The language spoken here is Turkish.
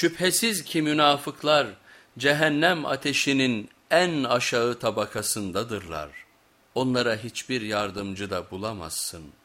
Şüphesiz ki münafıklar cehennem ateşinin en aşağı tabakasındadırlar. Onlara hiçbir yardımcı da bulamazsın.''